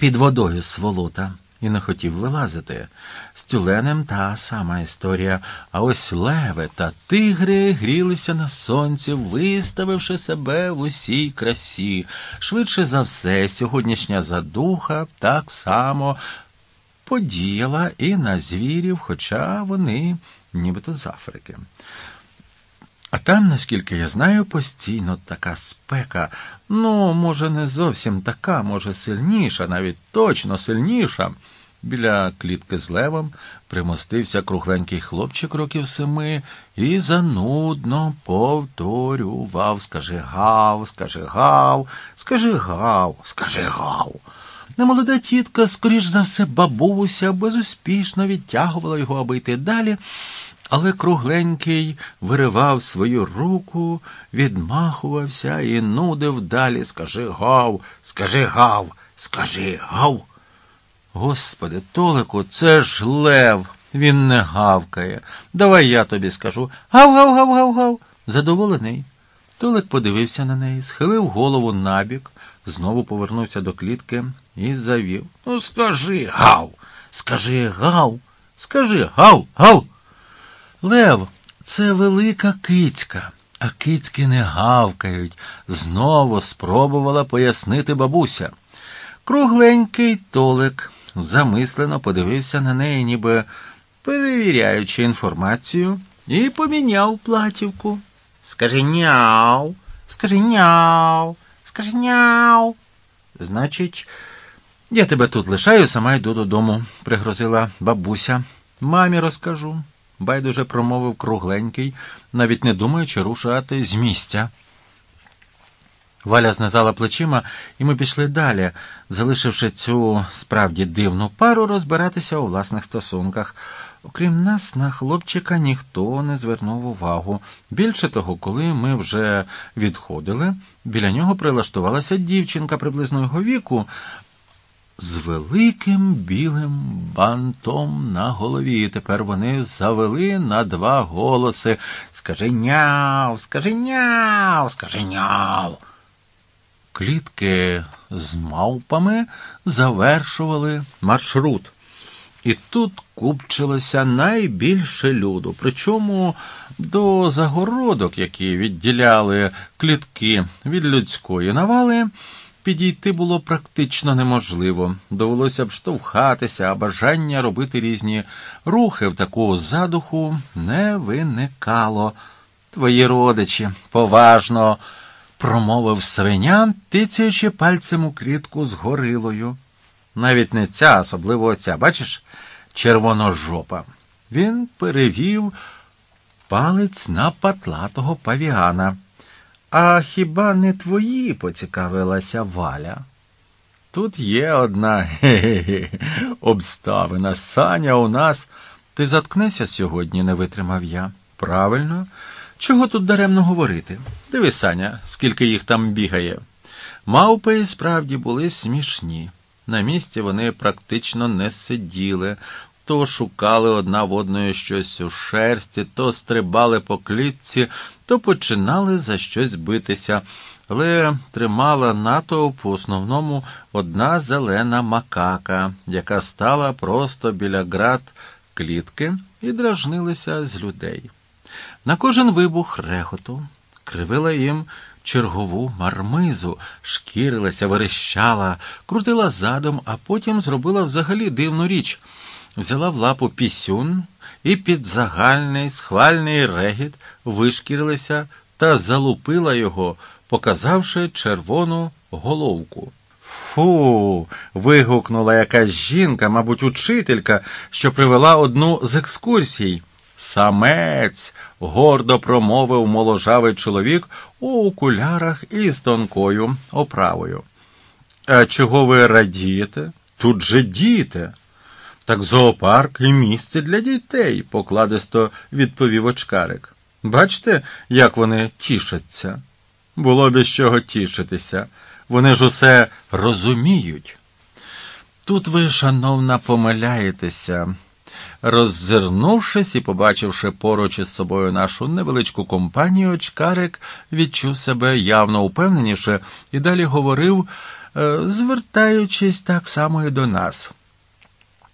під водою сволота і не хотів вилазити. З тюленем та сама історія. А ось леви та тигри грілися на сонці, виставивши себе в усій красі. Швидше за все, сьогоднішня задуха так само подіяла і на звірів, хоча вони нібито з Африки. А там, наскільки я знаю, постійно така спека. Ну, може, не зовсім така, може, сильніша, навіть точно сильніша. Біля клітки з левом примостився кругленький хлопчик років семи і занудно повторював Скажи гав, скажи гав, скажи гав, скажи гав. Немолода тітка, скоріш за все, бабуся, безуспішно відтягувала його, аби йти далі, але кругленький виривав свою руку, відмахувався і нудив далі Скажи гав, скажи гав, скажи гав. Господи, Толику, це ж лев, він не гавкає. Давай я тобі скажу гав гав гав гав гав. Задоволений. Толик подивився на неї, схилив голову набік, знову повернувся до клітки і завів. Ну, скажи гав, скажи гав, скажи гав, гав. Лев, це велика кицька, а кицьки не гавкають, знову спробувала пояснити бабуся. Кругленький толик замислено подивився на неї, ніби перевіряючи інформацію, і поміняв платівку. Скажи няу, скажи няу, скажи няу. Значить, я тебе тут лишаю, сама йду додому, пригрозила бабуся. Мамі розкажу. Байдуже промовив кругленький, навіть не думаючи рушати з місця. Валя знизала плечима, і ми пішли далі, залишивши цю справді дивну пару розбиратися у власних стосунках. Окрім нас, на хлопчика ніхто не звернув увагу. Більше того, коли ми вже відходили, біля нього прилаштувалася дівчинка приблизно його віку з великим білим бантом на голові. Тепер вони завели на два голоси Скажи няв, скажи няв, скажи няв. Клітки з мавпами завершували маршрут. І тут купчилося найбільше люду. Причому до загородок, які відділяли клітки від людської навали, підійти було практично неможливо. Довелося б штовхатися, а бажання робити різні рухи в таку задуху не виникало. Твої родичі поважно промовив свиня, тицяючи пальцем у клітку з горилою. Навіть не ця, особливо ця, бачиш, червоножопа. Він перевів палець на патлатого павіана. А хіба не твої? поцікавилася Валя. Тут є одна ге-ге-ге, обставина. Саня у нас. Ти заткнешся сьогодні, не витримав я. Правильно? Чого тут даремно говорити? Диви, Саня, скільки їх там бігає. Мавпи справді були смішні. На місці вони практично не сиділи, то шукали одна в одної щось у шерсті, то стрибали по клітці, то починали за щось битися, але тримала натовп в основному одна зелена макака, яка стала просто біля град клітки і дражнилися з людей. На кожен вибух реготу кривила їм чергову мармизу, шкірилася, верещала, крутила задом, а потім зробила взагалі дивну річ. Взяла в лапу пісюн і під загальний схвальний регіт вишкірилася та залупила його, показавши червону головку. Фу. вигукнула якась жінка, мабуть, учителька, що привела одну з екскурсій. Самець, гордо промовив моложавий чоловік у окулярах із тонкою оправою. А чого ви радієте? Тут же діти. Так зоопарк і місце для дітей, покладисто відповів очкарик. Бачите, як вони тішаться? Було б із чого тішитися. Вони ж усе розуміють. Тут ви, шановна, помиляєтеся. Роззирнувшись і побачивши поруч із собою нашу невеличку компанію, очкарик відчув себе явно упевненіше і далі говорив е, звертаючись так само і до нас.